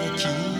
you